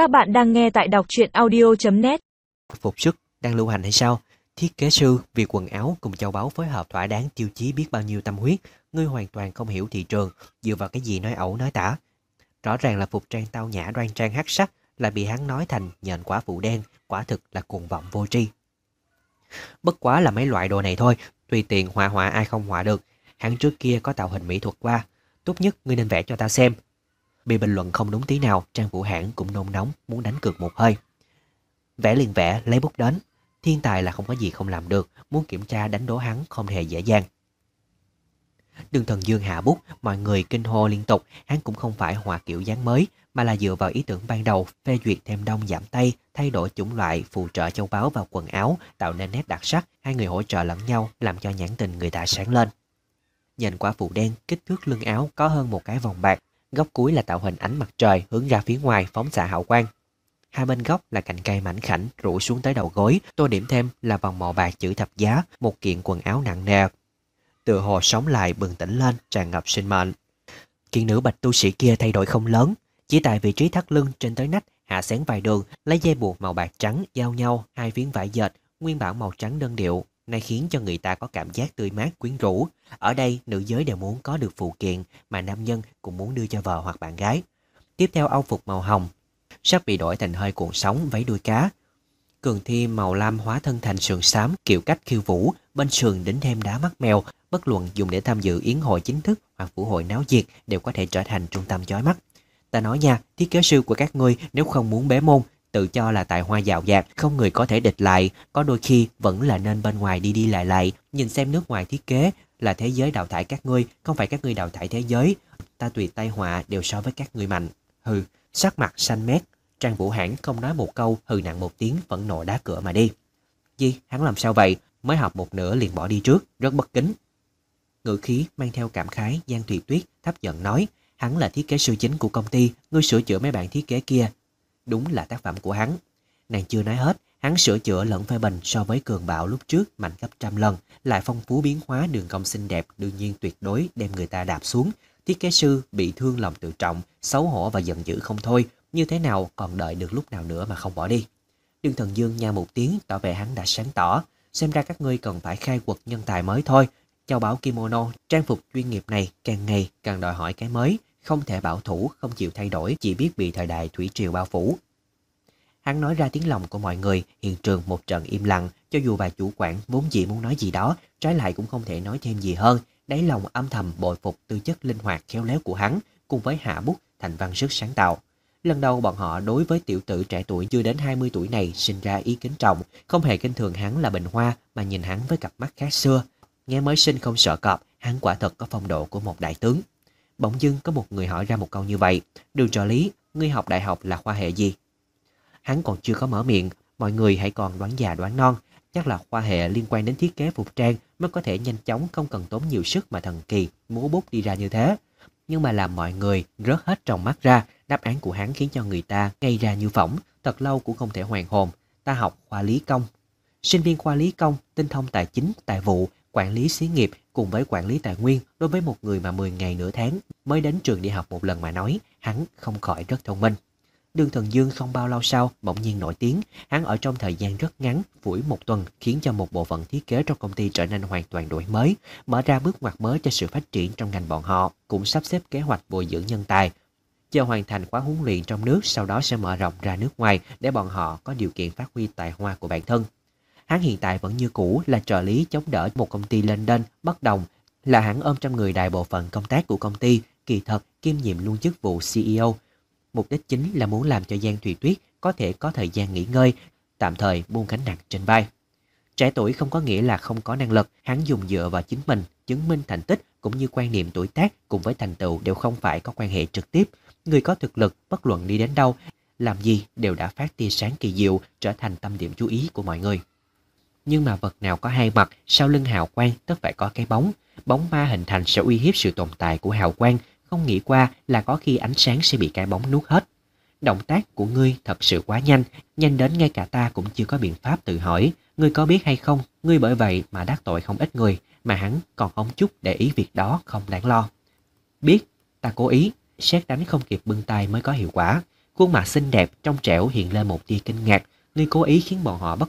Các bạn đang nghe tại đọc truyện audio.net Phục sức đang lưu hành hay sao? Thiết kế sư, vì quần áo cùng châu báu phối hợp thỏa đáng tiêu chí biết bao nhiêu tâm huyết, ngươi hoàn toàn không hiểu thị trường, dựa vào cái gì nói ẩu nói tả. Rõ ràng là phục trang tao nhã đoan trang hắc sắc, lại bị hắn nói thành nhện quả phụ đen, quả thực là cuồng vọng vô tri. Bất quá là mấy loại đồ này thôi, tùy tiện họa họa ai không họa được. Hắn trước kia có tạo hình mỹ thuật qua, tốt nhất ngươi nên vẽ cho ta xem. Bị bình luận không đúng tí nào, Trang Vũ Hãn cũng nôn nóng muốn đánh cược một hơi. Vẽ liền vẽ, lấy bút đến. Thiên tài là không có gì không làm được, muốn kiểm tra đánh đố hắn không hề dễ dàng. Đường thần dương hạ bút, mọi người kinh hô liên tục, hắn cũng không phải họa kiểu dáng mới, mà là dựa vào ý tưởng ban đầu, phê duyệt thêm đông giảm tây, thay đổi chủng loại, phụ trợ châu báu vào quần áo, tạo nên nét đặc sắc, hai người hỗ trợ lẫn nhau, làm cho nhãn tình người ta sáng lên. Nhìn quả phụ đen, kích thước lưng áo có hơn một cái vòng bạc, góc cuối là tạo hình ánh mặt trời hướng ra phía ngoài phóng xạ hào quang. Hai bên góc là cành cây mảnh khảnh rủ xuống tới đầu gối, tô điểm thêm là vòng màu bạc chữ thập giá, một kiện quần áo nặng nề. Tựa hồ sống lại bừng tỉnh lên, tràn ngập sinh mệnh. Kiện nữ bạch tu sĩ kia thay đổi không lớn, chỉ tại vị trí thắt lưng trên tới nách hạ xén vài đường, lấy dây buộc màu bạc trắng giao nhau hai phiến vải dệt, nguyên bản màu trắng đơn điệu, này khiến cho người ta có cảm giác tươi mát quyến rũ. Ở đây, nữ giới đều muốn có được phụ kiện mà nam nhân cũng muốn đưa cho vợ hoặc bạn gái. Tiếp theo âu phục màu hồng, sắp bị đổi thành hơi cuộn sóng váy đuôi cá. Cường thi màu lam hóa thân thành sườn xám kiểu cách khiêu vũ, bên sườn đính thêm đá mắt mèo, bất luận dùng để tham dự yến hội chính thức hoặc vũ hội náo nhiệt đều có thể trở thành trung tâm chói mắt. Ta nói nha, thiết kế sư của các ngươi nếu không muốn bế môn tự cho là tài hoa dạo dạt, không người có thể địch lại, có đôi khi vẫn là nên bên ngoài đi đi lại lại, nhìn xem nước ngoài thiết kế là thế giới đào thải các ngươi, không phải các ngươi đào thải thế giới. Ta tùy tay họa đều so với các ngươi mạnh. Hừ, sắc mặt xanh mét, Trang Vũ Hãn không nói một câu, hừ nặng một tiếng, vẫn nộ đá cửa mà đi. Gì, hắn làm sao vậy? Mới học một nửa liền bỏ đi trước, rất bất kính. Ngữ khí mang theo cảm khái, Giang Thùy Tuyết thấp giận nói, hắn là thiết kế sư chính của công ty, ngươi sửa chữa mấy bạn thiết kế kia, đúng là tác phẩm của hắn. Nàng chưa nói hết, hắn sửa chữa lẫn phê bình so với cường bạo lúc trước mạnh gấp trăm lần, lại phong phú biến hóa đường cong xinh đẹp đương nhiên tuyệt đối đem người ta đạp xuống. Thiết kế sư bị thương lòng tự trọng, xấu hổ và giận dữ không thôi, như thế nào còn đợi được lúc nào nữa mà không bỏ đi. Đương thần dương nha một tiếng tỏ vẻ hắn đã sáng tỏ, xem ra các ngươi cần phải khai quật nhân tài mới thôi. Châu bảo kimono, trang phục chuyên nghiệp này càng ngày càng đòi hỏi cái mới, không thể bảo thủ, không chịu thay đổi, chỉ biết bị thời đại thủy triều bao phủ. Hắn nói ra tiếng lòng của mọi người, hiện trường một trận im lặng, cho dù bà chủ quản vốn dĩ muốn nói gì đó, trái lại cũng không thể nói thêm gì hơn, đáy lòng âm thầm bội phục tư chất linh hoạt khéo léo của hắn, cùng với hạ bút thành văn sức sáng tạo. Lần đầu bọn họ đối với tiểu tử trẻ tuổi chưa đến 20 tuổi này sinh ra ý kính trọng, không hề kinh thường hắn là bình hoa mà nhìn hắn với cặp mắt khác xưa. Nghe mới sinh không sợ cọp, hắn quả thật có phong độ của một đại tướng. Bỗng dưng có một người hỏi ra một câu như vậy. Đường trợ lý, ngươi học đại học là khoa hệ gì? Hắn còn chưa có mở miệng, mọi người hãy còn đoán già đoán non. Chắc là khoa hệ liên quan đến thiết kế phục trang mới có thể nhanh chóng không cần tốn nhiều sức mà thần kỳ múa bút đi ra như thế. Nhưng mà làm mọi người rớt hết trong mắt ra, đáp án của hắn khiến cho người ta gây ra như phỏng, thật lâu cũng không thể hoàn hồn. Ta học khoa lý công. Sinh viên khoa lý công, tinh thông tài chính, tài vụ, quản lý xí nghiệp cùng với quản lý tài nguyên đối với một người mà 10 ngày nửa tháng mới đến trường đi học một lần mà nói, hắn không khỏi rất thông minh. Đường Thần Dương không bao lâu sau bỗng nhiên nổi tiếng, hắn ở trong thời gian rất ngắn, phủi một tuần khiến cho một bộ phận thiết kế trong công ty trở nên hoàn toàn đổi mới, mở ra bước ngoặt mới cho sự phát triển trong ngành bọn họ, cũng sắp xếp kế hoạch bồi dưỡng nhân tài. Chờ hoàn thành khóa huấn luyện trong nước sau đó sẽ mở rộng ra nước ngoài để bọn họ có điều kiện phát huy tài hoa của bản thân. Hắn hiện tại vẫn như cũ là trợ lý chống đỡ một công ty London bất đồng, là hắn ôm trong người đại bộ phận công tác của công ty, kỳ thật kiêm nhiệm luôn chức vụ CEO. Mục đích chính là muốn làm cho Giang Thùy Tuyết có thể có thời gian nghỉ ngơi, tạm thời buông gánh nặng trên vai. Trẻ tuổi không có nghĩa là không có năng lực, hắn dùng dựa vào chính mình, chứng minh thành tích cũng như quan niệm tuổi tác cùng với thành tựu đều không phải có quan hệ trực tiếp. Người có thực lực, bất luận đi đến đâu, làm gì đều đã phát tia sáng kỳ diệu, trở thành tâm điểm chú ý của mọi người. Nhưng mà vật nào có hai mặt, sau lưng hào quang tất phải có cái bóng. Bóng ma hình thành sẽ uy hiếp sự tồn tại của hào quang, không nghĩ qua là có khi ánh sáng sẽ bị cái bóng nuốt hết. Động tác của ngươi thật sự quá nhanh, nhanh đến ngay cả ta cũng chưa có biện pháp tự hỏi. Ngươi có biết hay không, ngươi bởi vậy mà đắc tội không ít người, mà hắn còn không chút để ý việc đó không đáng lo. Biết, ta cố ý, xét đánh không kịp bưng tay mới có hiệu quả. Khuôn mặt xinh đẹp, trong trẻo hiện lên một tia kinh ngạc, ngươi cố ý khiến bọn họ bất